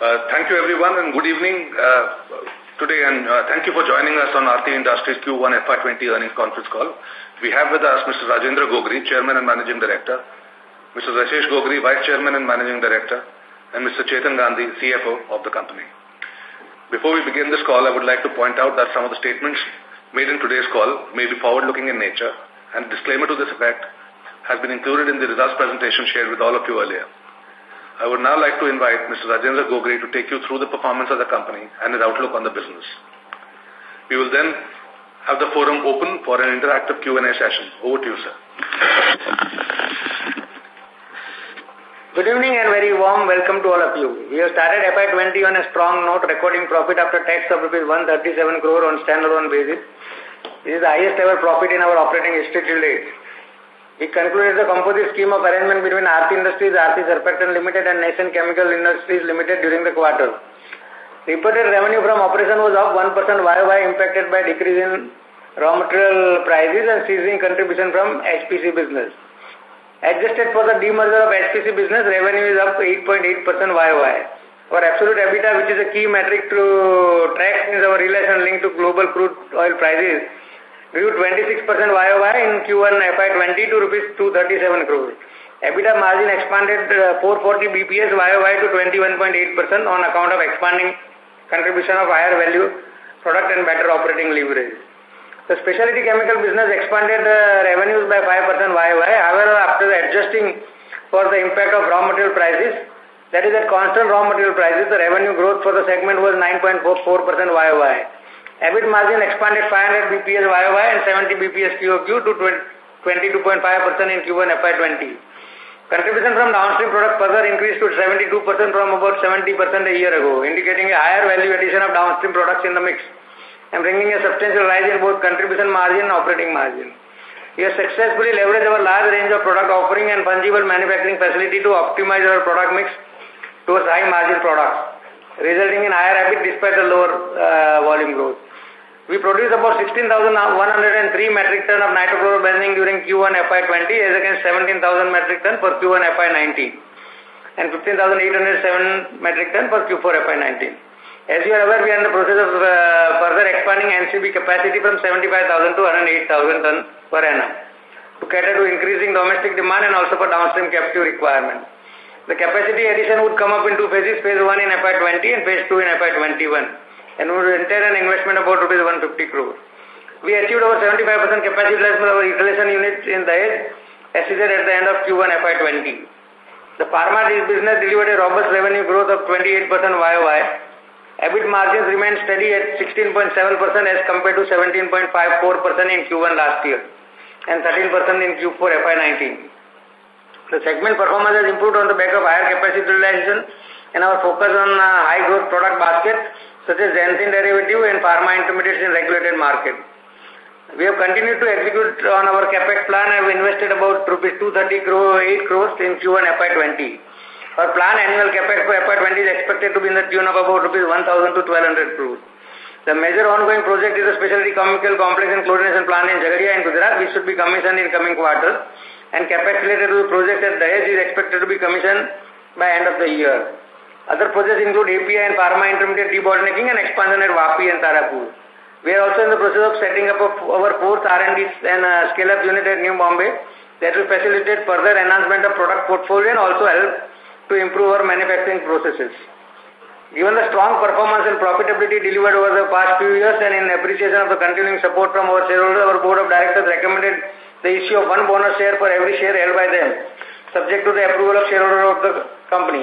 Uh, thank you everyone and good evening uh, today and uh, thank you for joining us on Aarti Industries Q1 FY20 earnings conference call. We have with us Mr. Rajendra Gogri, Chairman and Managing Director, Mr. Rashesh Gogri, Vice Chairman and Managing Director, and Mr. Chetan Gandhi, CFO of the company. Before we begin this call, I would like to point out that some of the statements made in today's call may be forward-looking in nature and a disclaimer to this effect has been included in the results presentation shared with all of you earlier. I would now like to invite Mr. Rajendra Gogri to take you through the performance of the company and his outlook on the business. We will then have the forum open for an interactive Q&A session. Over to you, sir. Good evening and very warm welcome to all of you. We have started FY20 on a strong note, recording profit after tax of rupees 137 crore on standalone basis. This is the highest ever profit in our operating history till date. We concluded the composite scheme of arrangement between Aarti Industries, Aarti Surfactant Limited and Nascent Chemical Industries Limited during the quarter. Reported revenue from operation was up 1% YOY impacted by decrease in raw material prices and ceasing contribution from HPC business. Adjusted for the demerger of HPC business, revenue is up 8.8% YOY. Our absolute EBITDA, which is a key metric to track, is our relation linked to global crude oil prices grew 26% YOY in Q1 FY20 to rupees 237 crore. EBITDA margin expanded uh, 440 BPS YOY to 21.8% on account of expanding contribution of higher value product and better operating leverage. The specialty chemical business expanded uh, revenues by 5% YOY. However, after adjusting for the impact of raw material prices, that is at constant raw material prices, the revenue growth for the segment was 9.44% YOY. EBIT margin expanded 500 BPS YOY and 70 BPS QOQ to 22.5% in Q1 FY20. Contribution from downstream product further increased to 72% from about 70% a year ago, indicating a higher value addition of downstream products in the mix and bringing a substantial rise in both contribution margin and operating margin. We have successfully leveraged our large range of product offering and fungible manufacturing facility to optimize our product mix towards high margin products, resulting in higher EBIT despite the lower uh, volume growth. We produced about 16,103 metric ton of nitrochlorobenzene during Q1 FY20 as against 17,000 metric ton for Q1 FY19 and 15,807 metric ton for Q4 FY19. As you are aware, we are in the process of uh, further expanding NCB capacity from 75,000 to 108,000 ton per annum to cater to increasing domestic demand and also for downstream captive requirement. The capacity addition would come up in two phases, phase 1 in FY20 and phase 2 in FY21 and would entail an investment of about rupees 150 crore. We achieved over 75% capacity utilization of our utilization unit in Dahej as is at the end of Q1 FY20. The pharma business delivered a robust revenue growth of 28% YOY. EBIT margins remained steady at 16.7% as compared to 17.54% in Q1 last year and 13% in Q4 FY19. The segment performance has improved on the back of higher capacity utilization and our focus on uh, high growth product basket such as xanthine derivative and pharma intermediates in regulated market. We have continued to execute on our capex plan and have invested about rupees 230 crore, 8 crores in Q1 FY20. Our plan annual capex for FY20 is expected to be in the tune of about rupees 1000 to 1200 crores. The major ongoing project is a specialty chemical complex and chlorination plant in Jhagadia in Gujarat, which should be commissioned in coming quarters. And capex related to the project at Dahej is expected to be commissioned by end of the year. Other projects include API and pharma intermediate debottlenecking and expansion at Vapi and Tarapur. We are also in the process of setting up our fourth R&D and uh, scale-up unit at New Bombay that will facilitate further enhancement of product portfolio and also help to improve our manufacturing processes. Given the strong performance and profitability delivered over the past few years and in appreciation of the continuing support from our shareholders, our board of directors recommended the issue of one bonus share for every share held by them, subject to the approval of shareholders of the company.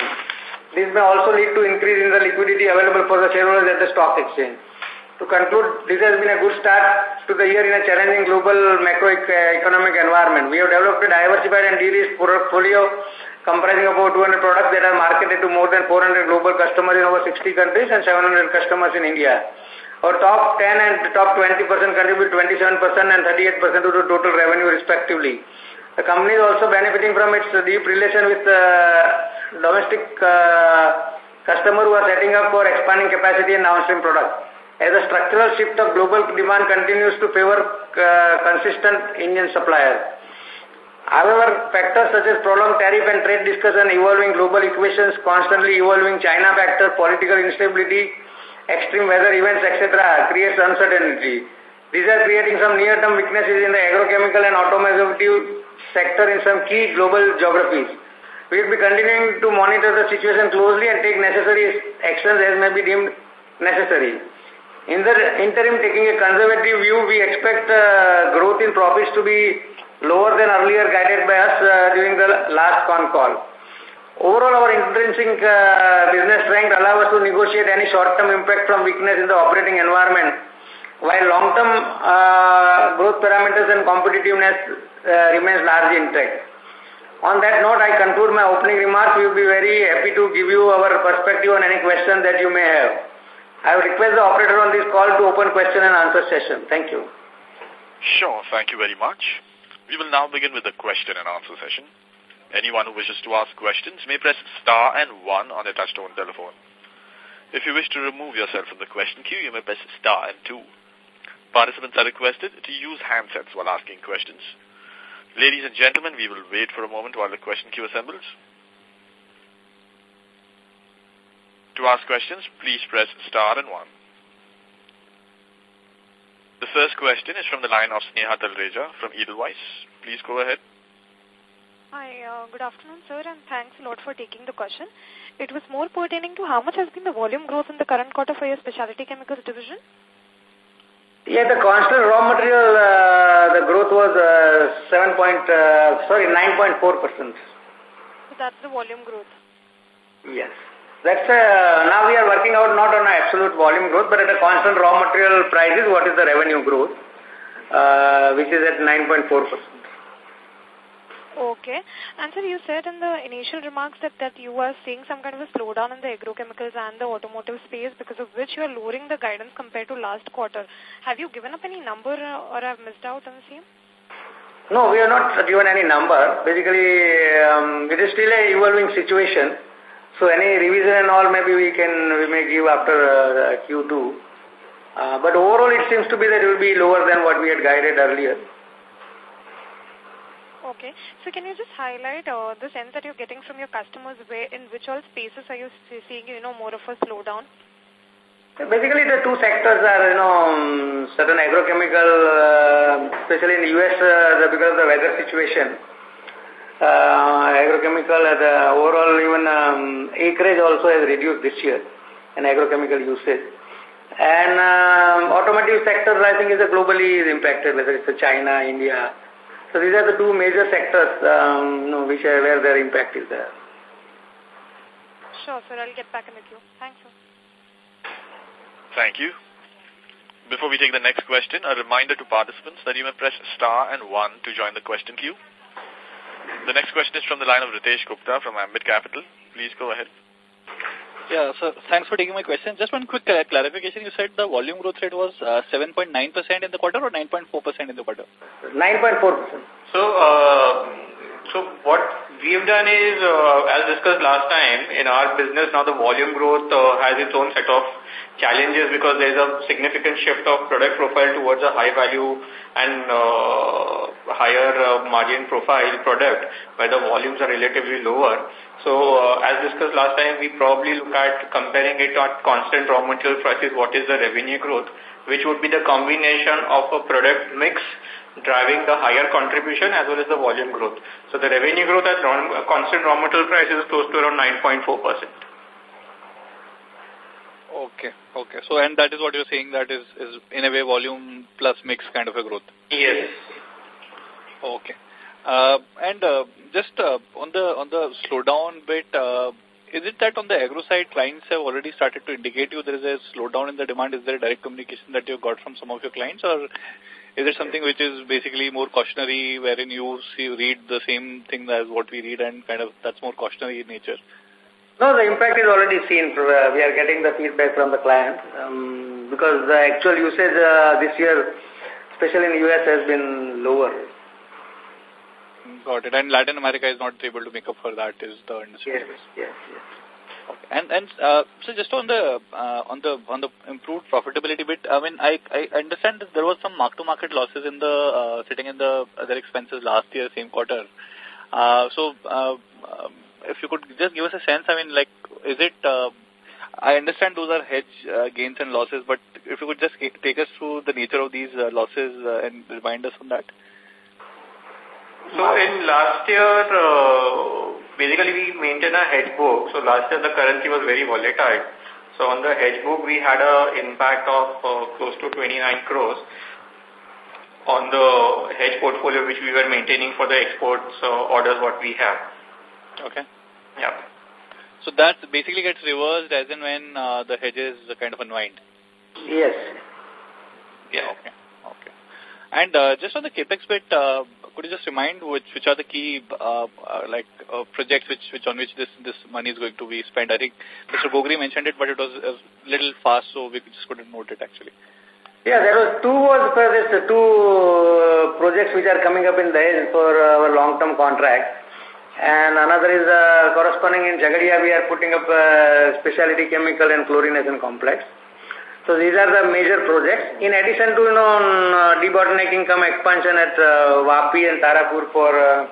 This may also lead to increase in the liquidity available for the shareholders at the stock exchange. To conclude, this has been a good start to the year in a challenging global macroeconomic environment. We have developed a diversified and de-risked portfolio comprising about 200 products that are marketed to more than 400 global customers in over 60 countries and 700 customers in India. Our top 10 and top 20% contribute 27% and 38% to the total revenue respectively. The company is also benefiting from its deep relation with uh, domestic uh, customer who are setting up for expanding capacity in downstream products. As the structural shift of global demand continues to favor uh, consistent Indian suppliers. However, factors such as prolonged tariff and trade discussion, evolving global equations, constantly evolving China factor, political instability, extreme weather events, etc. creates uncertainty. These are creating some near-term weaknesses in the agrochemical and automotive sector in some key global geographies. We will be continuing to monitor the situation closely and take necessary actions as may be deemed necessary. In the interim, taking a conservative view, we expect uh, growth in profits to be lower than earlier guided by us uh, during the last con call. Overall, our intrinsic uh, business strength allows us to negotiate any short-term impact from weakness in the operating environment, while long-term uh, growth parameters and competitiveness uh, remains largely intact. On that note, I conclude my opening remarks. We will be very happy to give you our perspective on any question that you may have. I would request the operator on this call to open question and answer session. Thank you. Sure. Thank you very much. We will now begin with the question and answer session. Anyone who wishes to ask questions may press star and one on a touchtone telephone. If you wish to remove yourself from the question queue, you may press star and two. Participants are requested to use handsets while asking questions. Ladies and gentlemen, we will wait for a moment while the question queue assembles. To ask questions, please press star and one. The first question is from the line of Sneha Talreja from Edelweiss. Please go ahead. Hi, uh, good afternoon, sir, and thanks a lot for taking the question. It was more pertaining to how much has been the volume growth in the current quarter for your specialty chemicals division? Yeah, the constant raw material, uh, the growth was uh, 7 point, uh, sorry, 9.4%. So that's the volume growth? Yes. That's uh, now we are working out not on absolute volume growth, but at a constant raw material prices, what is the revenue growth, uh, which is at 9.4%. Okay. And sir, you said in the initial remarks that, that you are seeing some kind of a slowdown in the agrochemicals and the automotive space because of which you are lowering the guidance compared to last quarter. Have you given up any number uh, or have missed out on the same? No, we have not given any number. Basically, um, it is still a evolving situation. So any revision and all maybe we can we may give after uh, Q2. Uh, but overall it seems to be that it will be lower than what we had guided earlier. Okay. So can you just highlight uh, the sense that you're getting from your customers where in which all spaces are you seeing, you know, more of a slowdown? Basically, the two sectors are, you know, um, certain agrochemical, uh, especially in the U.S. Uh, because of the weather situation uh, agrochemical, the overall even um, acreage also has reduced this year in agrochemical usage. And um, automotive sector, I think, is globally impacted, whether it's China, India. So these are the two major sectors um, you know, which are where their impact is there. Sure, sir. I'll get back in the queue. Thanks, sir. Thank you. Before we take the next question, a reminder to participants that you may press star and one to join the question queue. The next question is from the line of Ritesh Gupta from Ambit Capital. Please go ahead. Yeah, so thanks for taking my question. Just one quick uh, clarification. You said the volume growth rate was 7.9% uh, in the quarter or 9.4% in the quarter? 9.4%. So, uh, so what we have done is, uh, as discussed last time, in our business now the volume growth uh, has its own set of challenges because there is a significant shift of product profile towards a high value and uh, higher uh, margin profile product where the volumes are relatively lower. So uh, as discussed last time, we probably look at comparing it at constant raw material prices, what is the revenue growth, which would be the combination of a product mix driving the higher contribution as well as the volume growth. So the revenue growth at constant raw material prices is close to around 9.4%. Okay, okay. So, and that is what you're saying, that is, is in a way volume plus mix kind of a growth? Yes. Okay. Uh, and uh, just uh, on the on the slowdown bit, uh, is it that on the agro side, clients have already started to indicate you there is a slowdown in the demand? Is there a direct communication that you got from some of your clients, or is it something which is basically more cautionary, wherein you see read the same thing as what we read, and kind of that's more cautionary in nature? No, the impact is already seen. We are getting the feedback from the client um, because the actual usage uh, this year, especially in the U.S., has been lower. Got it. And Latin America is not able to make up for that, is the understanding? Yes, yes, yes. Okay. And and uh, so just on the uh, on the on the improved profitability bit, I mean, I I understand that there was some mark to market losses in the uh, sitting in the other expenses last year, same quarter. Uh, so, uh, um, if you could just give us a sense, I mean, like, is it? Uh, I understand those are hedge uh, gains and losses, but if you could just take us through the nature of these uh, losses uh, and remind us on that. So in last year, uh, basically we maintain a hedge book. So last year the currency was very volatile. So on the hedge book we had an impact of uh, close to 29 crores on the hedge portfolio which we were maintaining for the exports uh, orders what we have. Okay. Yeah. So that basically gets reversed as in when uh, the hedges kind of unwind? Yes. Yeah. Okay. And uh, just on the capex bit, uh, could you just remind which which are the key uh, uh, like uh, projects which which on which this this money is going to be spent? I think Mr. Gogri mentioned it, but it was a little fast, so we just couldn't note it actually. Yeah, there was two was for this uh, two uh, projects which are coming up in Dahej for our long-term contract. And another is uh, corresponding in Jhagadia, we are putting up a specialty chemical and chlorination complex. So these are the major projects. In addition to, you know, uh, debottlenecking come expansion at uh, Vapi and Tarapur for uh,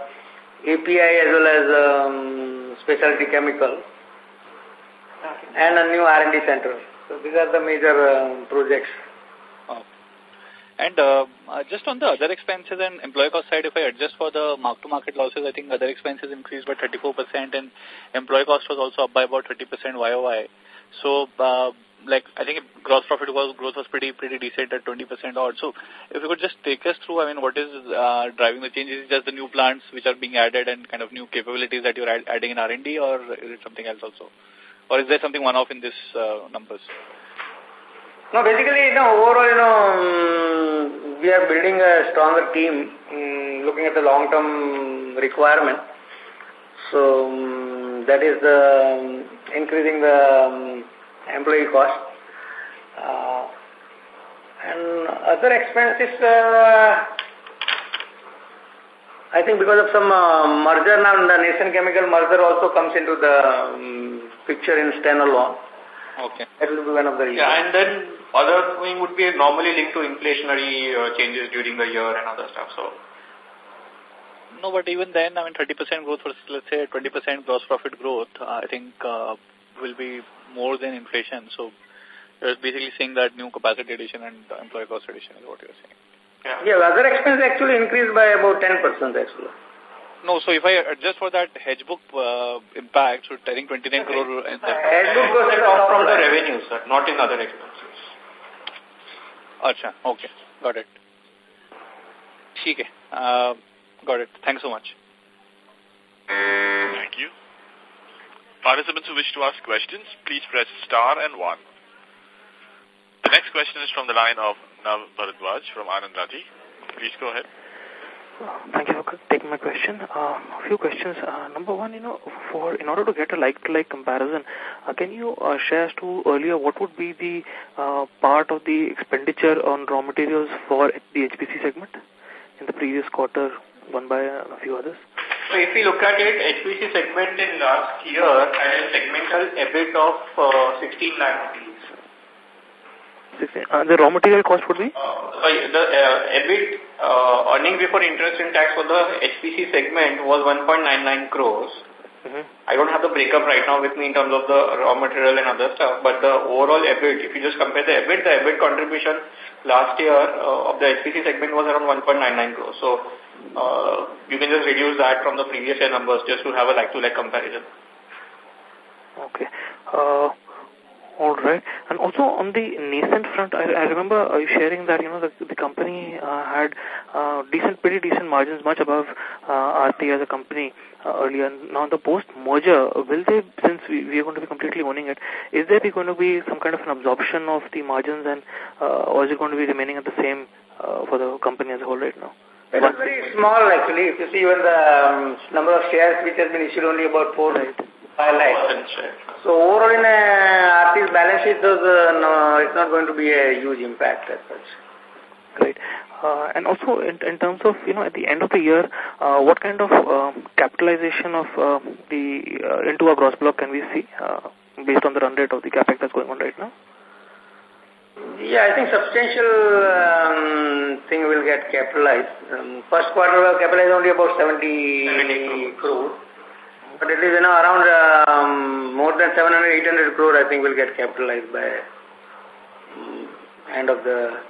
API as well as um, specialty chemical and a new R&D center. So these are the major uh, projects. Oh. And uh, uh, just on the other expenses and employee cost side, if I adjust for the mark-to-market losses, I think other expenses increased by 34% and employee cost was also up by about 30% YOY. So, uh, like I think gross profit was, growth was pretty pretty decent at 20% odd. So if you could just take us through, I mean, what is uh, driving the changes? Is just the new plants which are being added and kind of new capabilities that you're add, adding in R&D or is it something else also? Or is there something one-off in this uh, numbers? No, basically, you know, overall, you know, um, we are building a stronger team, um, looking at the long-term requirement. So um, that is the increasing the employee cost. Uh, and other expenses, uh, I think because of some uh, merger now, the Nascent Chemical merger also comes into the um, picture in standalone. Okay. That will be one of the reasons. Yeah, and then other thing would be normally linked to inflationary uh, changes during the year and other stuff. So. No, but even then, I mean, 30% growth versus, let's say, 20% gross profit growth, uh, I think uh, will be more than inflation. So you're basically saying that new capacity addition and employee cost addition is what you're saying. Yeah, yeah other expenses actually increased by about 10% actually. No, so if I adjust for that hedge book uh, impact, so I think 29 crore... Uh, hedge book goes from the revenue, sir, not in other expenses. Acha, okay, got it. Okay, uh, got it. Thanks so much. Thank you. Participants who wish to ask questions, please press star and one. The next question is from the line of Nav Bharadwaj from Anand Rathi. Please go ahead. Thank you for taking my question. Uh, a few questions. Uh, number one, you know, for in order to get a like-to-like -like comparison, uh, can you uh, share as to earlier what would be the uh, part of the expenditure on raw materials for the HPC segment in the previous quarter, one by a few others? So if we look at it, HPC segment in last year had a segmental EBIT of uh, 16 lakh rupees. Uh, the raw material cost would be? Uh, sorry, the uh, EBIT uh, earning before interest and tax for the HPC segment was 1.99 crores. Mm -hmm. I don't have the breakup right now with me in terms of the raw material and other stuff, but the overall EBIT, if you just compare the EBIT, the EBIT contribution last year uh, of the HPC segment was around 1.99 crores. So uh, you can just reduce that from the previous year numbers just to have a like-to-like -like comparison. Okay. Uh, all right. And also on the nascent front, I, I remember uh, sharing that, you know, the, the company uh, had uh, decent, pretty decent margins, much above Aarti as a company earlier. Now, the post-merger, will they, since we, we are going to be completely owning it, is there going to be some kind of an absorption of the margins and, uh, or is it going to be remaining at the same uh, for the company as a whole right now? It is very small actually. If you see even the um, number of shares which has been issued only about four, right. five lakhs. So overall in a Aarti's balance sheet, those, uh, no, it's not going to be a huge impact as such. Great. Uh, and also in, in terms of, you know, at the end of the year, uh, what kind of uh, capitalization of uh, the uh, into our gross block can we see? Uh, based on the run rate of the capex that's going on right now? Yeah, I think substantial um, thing will get capitalized. Um, first quarter will capitalize only about 70, 70 crore. But at least, you know, around um, more than 700, 800 crore, I think will get capitalized by um, end of the...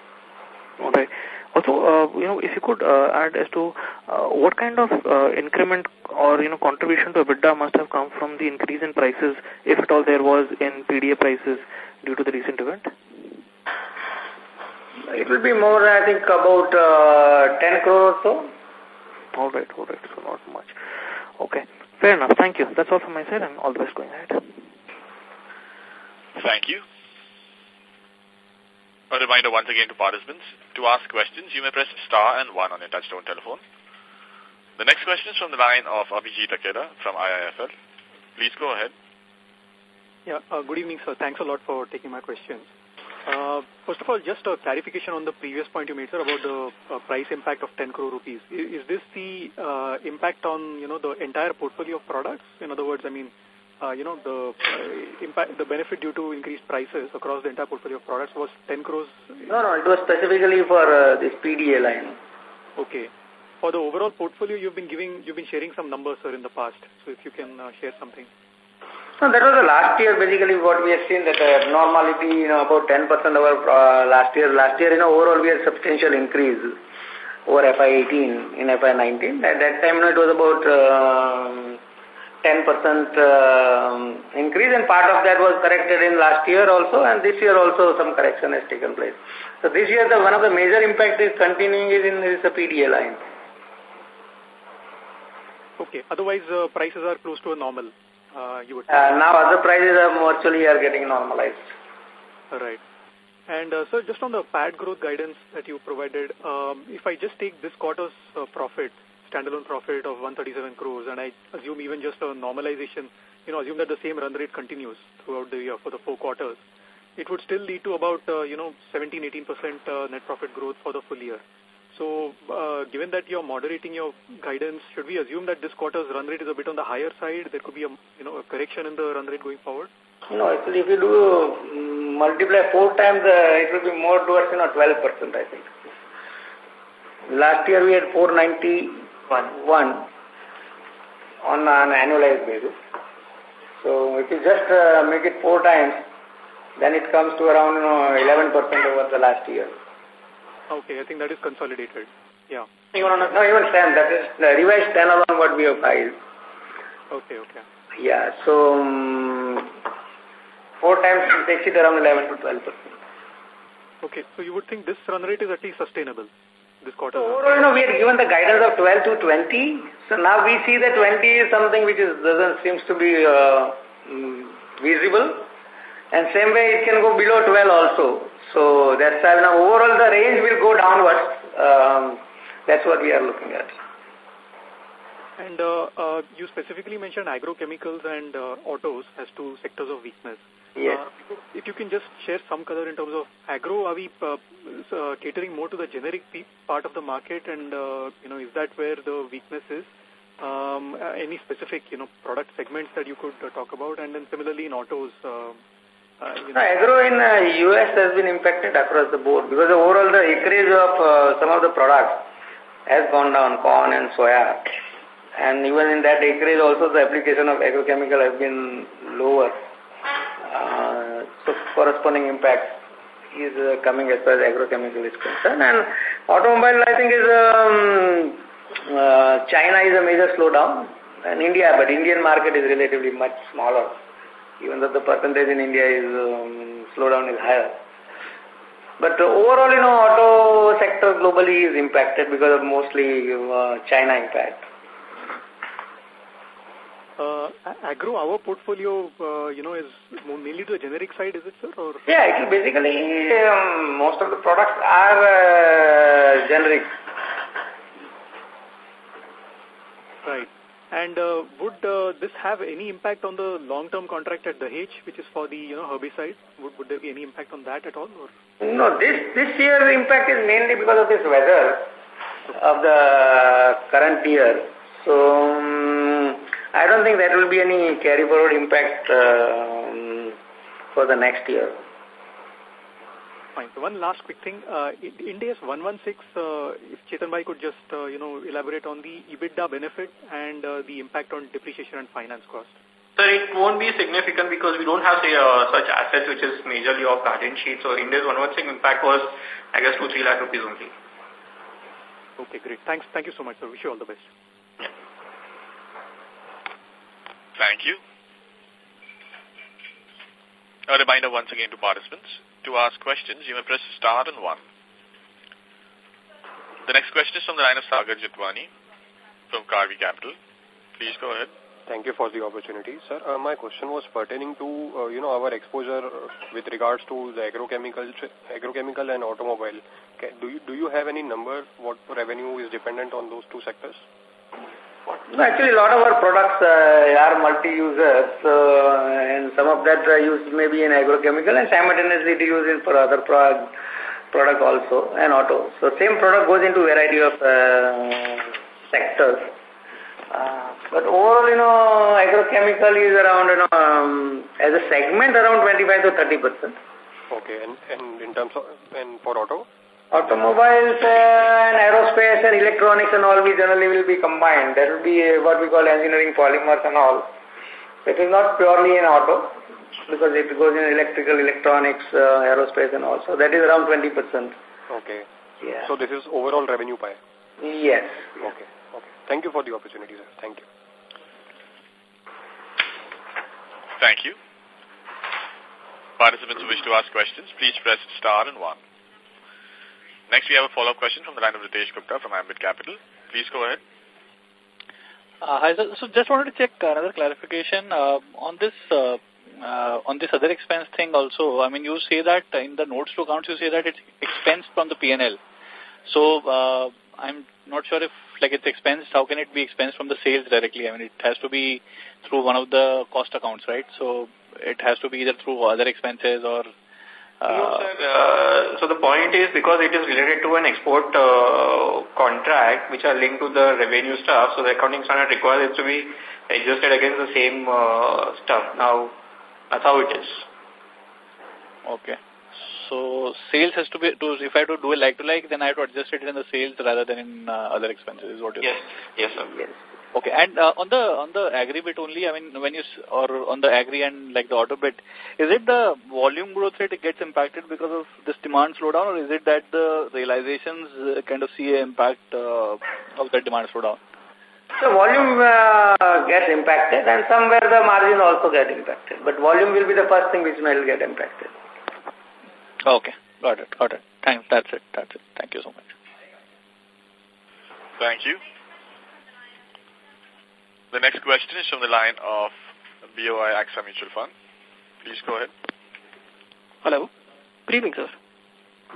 Okay. Also, uh, you know, if you could uh, add as to uh, what kind of uh, increment or, you know, contribution to EBITDA must have come from the increase in prices, if at all there was in PDA prices due to the recent event? It will be more, I think, about uh, 10 crore or so. All right, all right. So not much. Okay. Fair enough. Thank you. That's all from my side and all the best going ahead. Thank you. A reminder once again to participants, to ask questions, you may press star and one on your touchtone telephone. The next question is from the line of Abhijit Akella from IIFL. Please go ahead. Yeah, uh, good evening, sir. Thanks a lot for taking my questions. Uh, first of all, just a clarification on the previous point you made, sir, about the uh, price impact of 10 crore rupees. Is, is this the impact on, you know, the entire portfolio of products? In other words, I mean, uh, you know, the uh, impact, the benefit due to increased prices across the entire portfolio of products was 10 crores? No, no, it was specifically for uh, this PDA line. Okay. For the overall portfolio, you've been giving, you've been sharing some numbers, sir, in the past. So if you can uh, share something. No, that was the last year basically what we have seen that uh, normality, you know, about 10% over uh, last year. Last year, you know, overall we had substantial increase over FY18 in FY19. At that time, you know, it was about uh, 10% uh, increase and part of that was corrected in last year also and this year also some correction has taken place. So this year the one of the major impact is continuing is in this PDA line. Okay. Otherwise, uh, prices are close to a normal uh, you would uh, now other prices are virtually are getting normalized. Right. And uh, so just on the PAT growth guidance that you provided, um, if I just take this quarter's uh, profit, standalone profit of 137 crores, and I assume even just a normalization, you know, assume that the same run rate continues throughout the year for the four quarters, it would still lead to about, uh, you know, 17-18% uh, net profit growth for the full year. So, uh, given that you're moderating your guidance, should we assume that this quarter's run rate is a bit on the higher side? There could be a, you know, a correction in the run rate going forward? No, actually, if you do um, multiply four times, uh, it will be more towards, you know, 12%, I think. Last year we had 491 on an annualized basis. So, if you just uh, make it four times, then it comes to around, you know, 11% over the last year. Okay, I think that is consolidated. Yeah. Even no, even 10. That is the revised 10 on what we have filed. Okay, okay. Yeah, so um, four times it takes it around 11 to 12 percent. Okay, so you would think this run rate is at least sustainable this quarter? So overall, you know, we are given the guidance of 12 to 20. So now we see that 20 is something which is doesn't seems to be uh, um, visible. And same way it can go below 12 also. So that's why now overall the range will go downwards. Um, that's what we are looking at. And uh, uh, you specifically mentioned agrochemicals and uh, autos as two sectors of weakness. Yes. Uh, if you can just share some color in terms of agro, are we uh, uh, catering more to the generic part of the market and, uh, you know, is that where the weakness is? Um, uh, any specific, you know, product segments that you could uh, talk about? And then similarly in autos, uh, uh, you know. agro in uh, US has been impacted across the board because overall the acreage of uh, some of the products has gone down, corn and soya. And even in that acreage also the application of agrochemical has been lower. Uh, so corresponding impact is uh, coming as far as agrochemical is concerned. And automobile I think is, um, uh, China is a major slowdown and India, but Indian market is relatively much smaller even though the percentage in India is um, slowdown is higher. But overall, you know, auto sector globally is impacted because of mostly uh, China impact. Uh, agro, our portfolio, uh, you know, is mainly to the generic side, is it, sir? Or? Yeah, it basically, um, most of the products are uh, generic. Right. And uh, would uh, this have any impact on the long-term contract at Dahej, which is for the you know herbicide? Would, would there be any impact on that at all? Or? No, this this year's impact is mainly because of this weather of the current year. So um, I don't think there will be any carry forward impact um, for the next year. Fine. So one last quick thing. Uh, Ind AS 116, uh, if Chetan Bhai could just, uh, you know, elaborate on the EBITDA benefit and uh, the impact on depreciation and finance cost. Sir, it won't be significant because we don't have say, uh, such assets which is majorly off balance sheet. So Ind AS 116 impact was, I guess, 2 3 lakh rupees only. Okay, great. Thanks. Thank you so much, sir. Wish you all the best. Thank you. A reminder once again to participants, to ask questions, you may press star and one. The next question is from the line of Sagar Jitwani from Karvy Capital. Please go ahead. Thank you for the opportunity. Sir, uh, my question was pertaining to, uh, you know, our exposure with regards to the agrochemical, agrochemical and automobile. do, you, do you have any number what revenue is dependent on those two sectors? No, actually, a lot of our products uh, are multi-users, uh, and some of that are used maybe in agrochemical and simultaneously it is used for other product, product also, and auto. So same product goes into variety of uh, sectors. Uh, but overall, you know, agrochemical is around, you know, um, as a segment, around 25 to 30 percent. Okay, and, and in terms of, and for auto? Automobiles and aerospace and electronics and all, we generally will be combined. That will be what we call engineering polymers and all. It is not purely in auto, because it goes in electrical, electronics, uh, aerospace and all. So that is around 20%. Okay. Yeah. So this is overall revenue pie? Yes. Okay. Okay. Thank you for the opportunity, sir. Thank you. Thank you. Participants who wish to ask questions, please press star and one. Next, we have a follow-up question from the line of Ritesh Gupta from Ambit Capital. Please go ahead. Uh, hi, sir. So just wanted to check another clarification uh, on this uh, uh, on this other expense thing also. I mean, you say that in the notes to accounts, you say that it's expense from the P&L. So uh, I'm not sure if like it's expense. How can it be expense from the sales directly? I mean, it has to be through one of the cost accounts, right? So it has to be either through other expenses or no, uh, sir. Uh, so the point is because it is related to an export uh, contract which are linked to the revenue stuff, so the accounting standard requires it to be adjusted against the same uh, stuff. Now, that's how it is. Okay. So sales has to be, to, if I have to do a like-to-like, -like, then I have to adjust it in the sales rather than in uh, other expenses, is what you Yes, yes, sir. Yes. Okay, and uh, on the on the agri bit only, I mean, when you or on the agri and like the auto bit, is it the volume growth rate gets impacted because of this demand slowdown, or is it that the realizations uh, kind of see an impact uh, of the demand slowdown? So volume uh, gets impacted, and somewhere the margin also get impacted. But volume will be the first thing which will get impacted. Okay, got it, got it. Thanks, that's it, that's it. Thank you so much. Thank you. The next question is from the line of BOI AXA Mutual Fund. Please go ahead. Hello. Good evening, sir.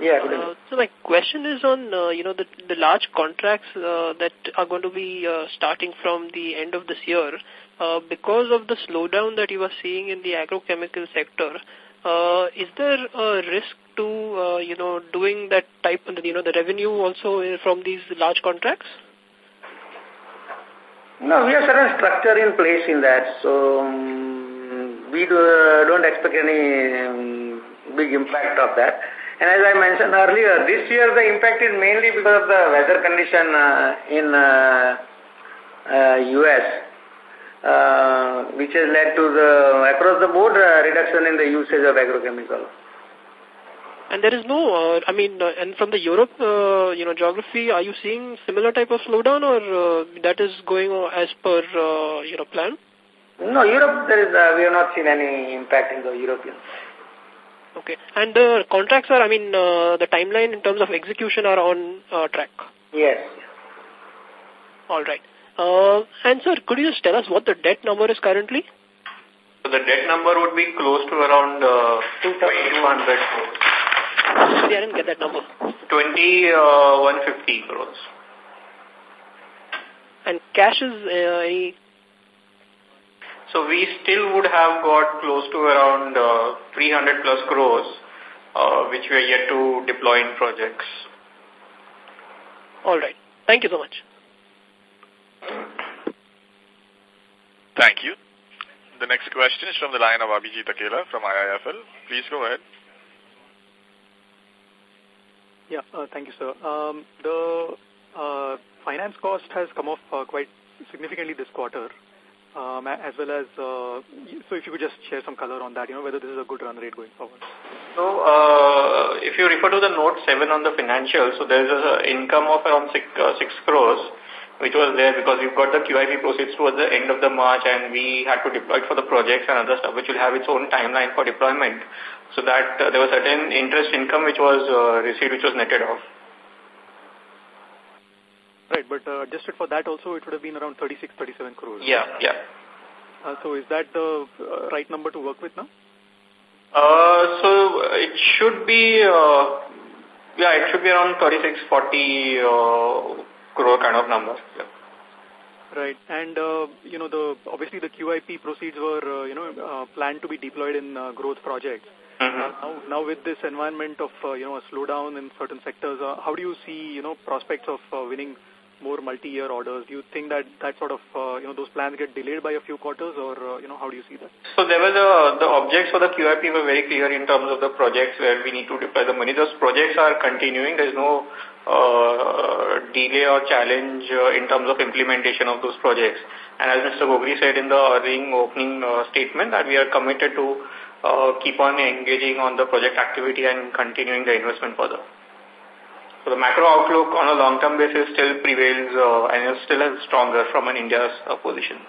Yeah, uh, so my question is on, uh, you know, the, the large contracts uh, that are going to be uh, starting from the end of this year. Uh, because of the slowdown that you are seeing in the agrochemical sector, uh, is there a risk to, uh, you know, doing that type, of, you know, the revenue also from these large contracts? No, we have certain structure in place in that, so um, we do, uh, don't expect any um, big impact of that. And as I mentioned earlier, this year the impact is mainly because of the weather condition uh, in uh, uh, U.S., uh, which has led to the across the board uh, reduction in the usage of agrochemical. And there is no, uh, I mean, uh, and from the Europe, uh, you know, geography, are you seeing similar type of slowdown or uh, that is going as per, uh, you know, plan? No, Europe, there is, uh, we have not seen any impact in the European. Okay. And the contracts are, I mean, uh, the timeline in terms of execution are on uh, track? Yes. All right. Uh, and sir, could you just tell us what the debt number is currently? So the debt number would be close to around uh, 2,200 crores. Sorry, I didn't get that number. 20, uh, crores. And cash is uh, any... So we still would have got close to around uh, 300 plus crores, uh, which we are yet to deploy in projects. All right. Thank you so much. Thank you. The next question is from the line of Abhijit Akella from IIFL. Please go ahead. Yeah, uh, thank you, sir. Um, the uh, finance cost has come off uh, quite significantly this quarter, um, as well as, uh, so if you could just share some color on that, you know, whether this is a good run rate going forward. So, uh, if you refer to the note 7 on the financials, so there is an income of around 6, uh, 6 crores, which was there because we've got the QIP proceeds towards the end of the March and we had to deploy it for the projects and other stuff, which will have its own timeline for deployment. So that uh, there was certain interest income which was uh, received, which was netted off. Right, but uh, adjusted for that also, it would have been around 36, 37 crores. Yeah, yeah. Uh, so is that the uh, right number to work with now? Uh, so it should be, uh, yeah, it should be around 36, 40 uh, crore kind of number. Yeah. Right, and uh, you know the obviously the QIP proceeds were uh, you know uh, planned to be deployed in uh, growth projects. Mm -hmm. now, now with this environment of uh, you know a slowdown in certain sectors, uh, how do you see you know prospects of uh, winning more multi-year orders? Do you think that that sort of uh, you know those plans get delayed by a few quarters, or uh, you know how do you see that? So there was a the objects for the QIP were very clear in terms of the projects where we need to deploy the money. Those projects are continuing. There is no uh, delay or challenge uh, in terms of implementation of those projects. And as Mr. Gogri said in the earning opening uh, statement that we are committed to uh, keep on engaging on the project activity and continuing the investment further. So the macro outlook on a long-term basis still prevails uh, and is still stronger from an India's uh, position.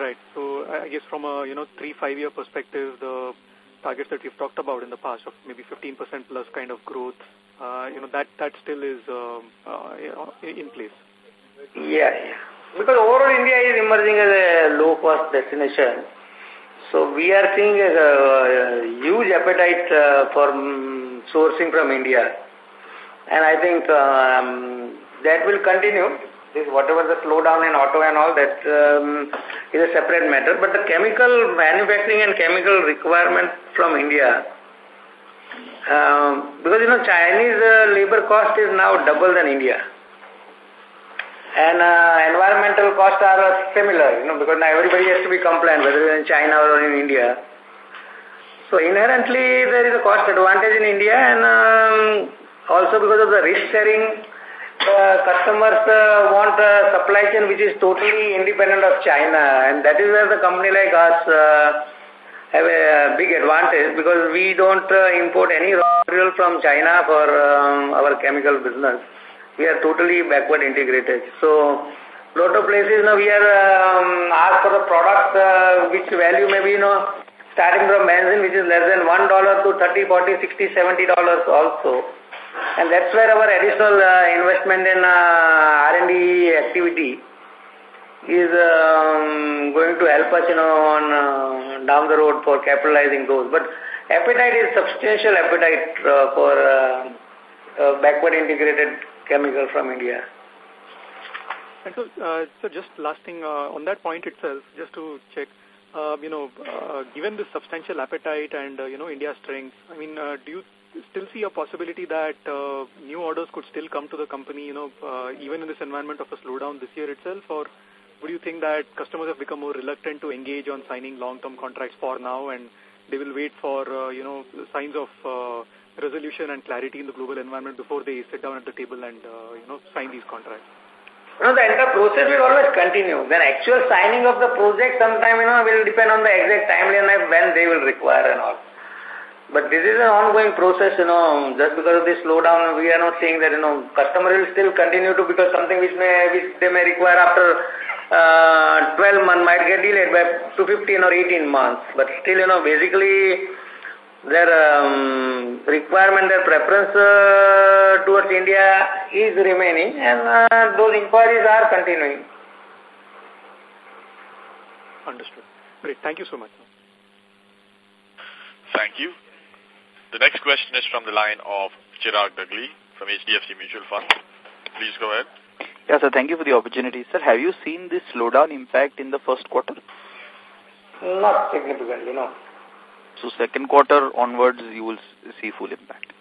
Right. So I guess from a you know three five year perspective, the targets that we've talked about in the past of maybe 15% plus kind of growth, uh, you know that that still is um, uh, in place. Yeah, yeah. Because overall India is emerging as a low cost destination. So we are seeing a, a huge appetite uh, for um, sourcing from India. And I think um, that will continue. This whatever the slowdown in auto and all that um, is a separate matter. But the chemical manufacturing and chemical requirement from India, um, because you know Chinese uh, labor cost is now double than India and uh, environmental costs are similar, you know, because now everybody has to be compliant, whether in China or in India. So inherently there is a cost advantage in India and um, also because of the risk sharing, uh, customers uh, want a supply chain which is totally independent of China and that is where the company like us uh, have a big advantage because we don't uh, import any raw material from China for um, our chemical business we are totally backward integrated. So, lot of places now we are um, asked for the product uh, which value may be, you know, starting from benzene which is less than $1 to 30, 40, 60, 70 dollars also. And that's where our additional uh, investment in uh, R&D activity is um, going to help us, you know, on uh, down the road for capitalizing those. But appetite is substantial appetite uh, for uh, uh, backward integrated chemical from India. And so, uh, so just last thing uh, on that point itself, just to check, uh, you know, uh, given the substantial appetite and, uh, you know, India's strength, I mean, uh, do you still see a possibility that uh, new orders could still come to the company, you know, uh, even in this environment of a slowdown this year itself, or would you think that customers have become more reluctant to engage on signing long-term contracts for now and they will wait for, uh, you know, signs of uh, resolution and clarity in the global environment before they sit down at the table and, uh, you know, sign these contracts? Know, the entire process will always continue. Then actual signing of the project sometime, you know, will depend on the exact timeline when they will require and all. But this is an ongoing process, you know, just because of this slowdown, we are not saying that, you know, customer will still continue to, because something which may, which they may require after uh, 12 months might get delayed by to 15 or 18 months. But still, you know, basically, their um, requirement, their preference uh, towards India is remaining and uh, those inquiries are continuing. Understood. Great. Thank you so much. Thank you. The next question is from the line of Chirag Dagli from HDFC Mutual Fund. Please go ahead. Yes, sir. Thank you for the opportunity. Sir, have you seen this slowdown impact in the first quarter? Not significantly, no. So second quarter onwards, you will see full impact.